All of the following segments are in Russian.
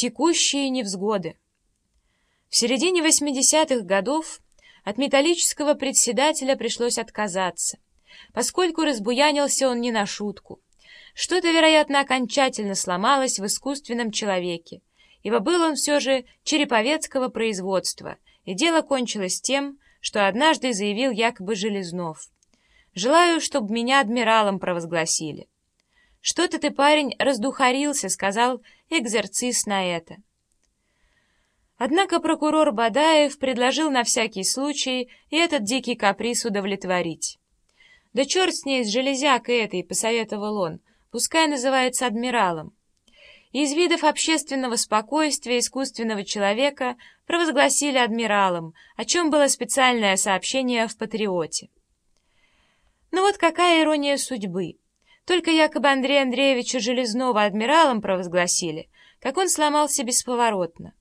Текущие невзгоды. В середине 80-х годов от металлического председателя пришлось отказаться, поскольку разбуянился он не на шутку. Что-то, вероятно, окончательно сломалось в искусственном человеке, ибо был он все же череповецкого производства, и дело кончилось тем, что однажды заявил якобы Железнов. «Желаю, чтобы меня адмиралом провозгласили». «Что-то ты, парень, раздухарился», — сказал экзорцист на это. Однако прокурор Бадаев предложил на всякий случай и этот дикий каприз удовлетворить. «Да черт с ней, с железякой этой», — посоветовал он, — «пускай называется адмиралом». Из видов общественного спокойствия искусственного человека провозгласили адмиралом, о чем было специальное сообщение в «Патриоте». Но ну вот какая ирония судьбы. Только якобы Андрея Андреевича Железного адмиралом провозгласили, как он сломался бесповоротно.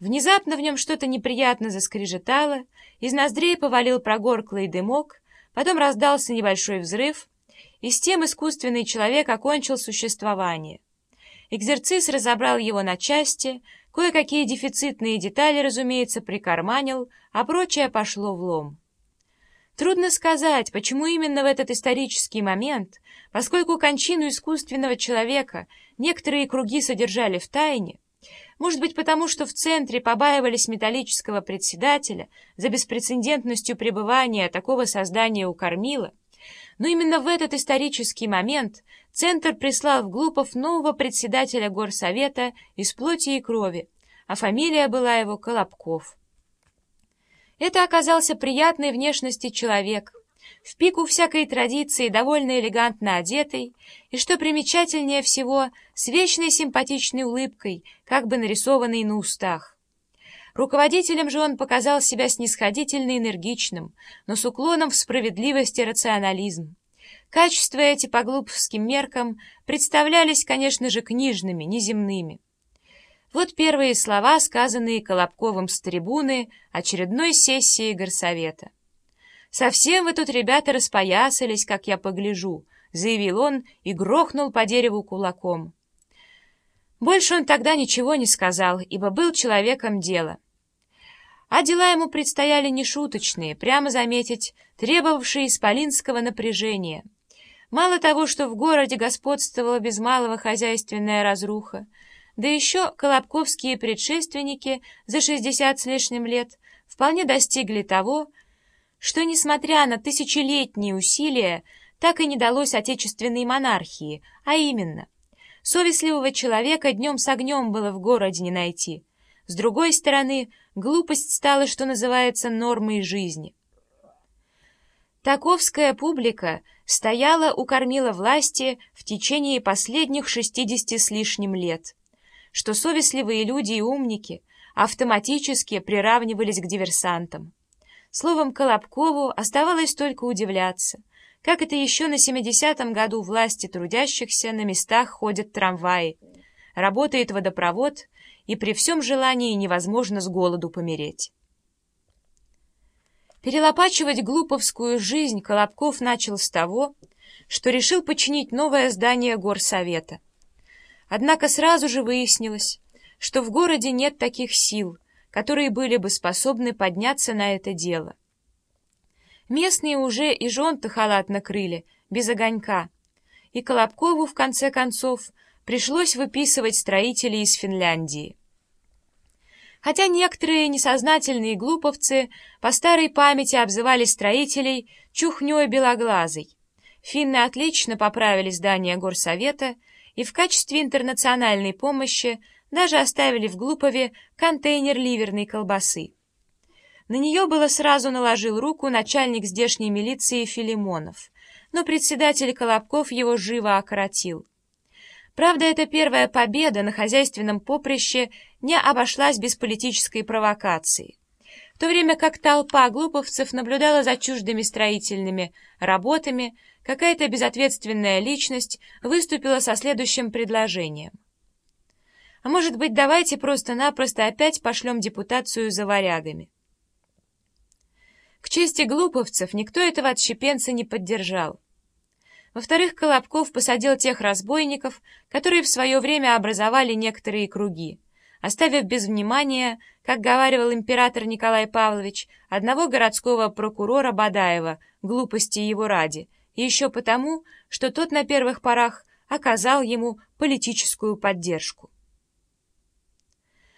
Внезапно в нем что-то неприятно заскрежетало, из ноздрей повалил прогорклый дымок, потом раздался небольшой взрыв, и с тем искусственный человек окончил существование. Экзерцис разобрал его на части, кое-какие дефицитные детали, разумеется, прикарманил, а прочее пошло в лом. Трудно сказать, почему именно в этот исторический момент, поскольку кончину искусственного человека некоторые круги содержали в тайне, может быть, потому что в центре побаивались металлического председателя за беспрецедентностью пребывания такого создания у кормила, но именно в этот исторический момент Центр прислал в Глупов нового председателя горсовета из плоти и крови, а фамилия была его Колобков. Это оказался приятной внешности человек, в пику всякой традиции, довольно элегантно одетый, и, что примечательнее всего, с вечной симпатичной улыбкой, как бы нарисованной на устах. Руководителем же он показал себя снисходительно энергичным, но с уклоном в справедливость и рационализм. Качества эти по глуповским меркам представлялись, конечно же, книжными, неземными. Вот первые слова, сказанные Колобковым с трибуны очередной сессии горсовета. «Совсем вы тут, ребята, распоясались, как я погляжу», — заявил он и грохнул по дереву кулаком. Больше он тогда ничего не сказал, ибо был человеком дела. А дела ему предстояли нешуточные, прямо заметить, требовавшие исполинского напряжения. Мало того, что в городе господствовала без малого хозяйственная разруха, да еще колобковские предшественники за шестьдесят с лишним лет вполне достигли того, что, несмотря на тысячелетние усилия, так и не далось отечественной монархии, а именно, совестливого человека днем с огнем было в городе не найти. С другой стороны, глупость стала, что называется, нормой жизни. Таковская публика стояла у кормила власти в течение последних шестидесяти с лишним лет что совестливые люди и умники автоматически приравнивались к диверсантам. Словом, Колобкову оставалось только удивляться, как это еще на 70-м году власти трудящихся на местах ходят трамваи, работает водопровод, и при всем желании невозможно с голоду помереть. Перелопачивать глуповскую жизнь Колобков начал с того, что решил починить новое здание горсовета — Однако сразу же выяснилось, что в городе нет таких сил, которые были бы способны подняться на это дело. Местные уже и жон-то халат накрыли, без огонька, и Колобкову, в конце концов, пришлось выписывать строителей из Финляндии. Хотя некоторые несознательные глуповцы по старой памяти обзывали строителей чухнёй белоглазой, финны отлично поправили здание горсовета и в качестве интернациональной помощи даже оставили в Глупове контейнер ливерной колбасы. На нее было сразу наложил руку начальник здешней милиции Филимонов, но председатель Колобков его живо окоротил. Правда, эта первая победа на хозяйственном поприще не обошлась без политической провокации в то время как толпа глуповцев наблюдала за чуждыми строительными работами, какая-то безответственная личность выступила со следующим предложением. А может быть, давайте просто-напросто опять пошлем депутацию за варягами. К чести глуповцев никто этого отщепенца не поддержал. Во-вторых, Колобков посадил тех разбойников, которые в свое время образовали некоторые круги, оставив без внимания, как говаривал император Николай Павлович, одного городского прокурора Бадаева, глупости его ради, и еще потому, что тот на первых порах оказал ему политическую поддержку.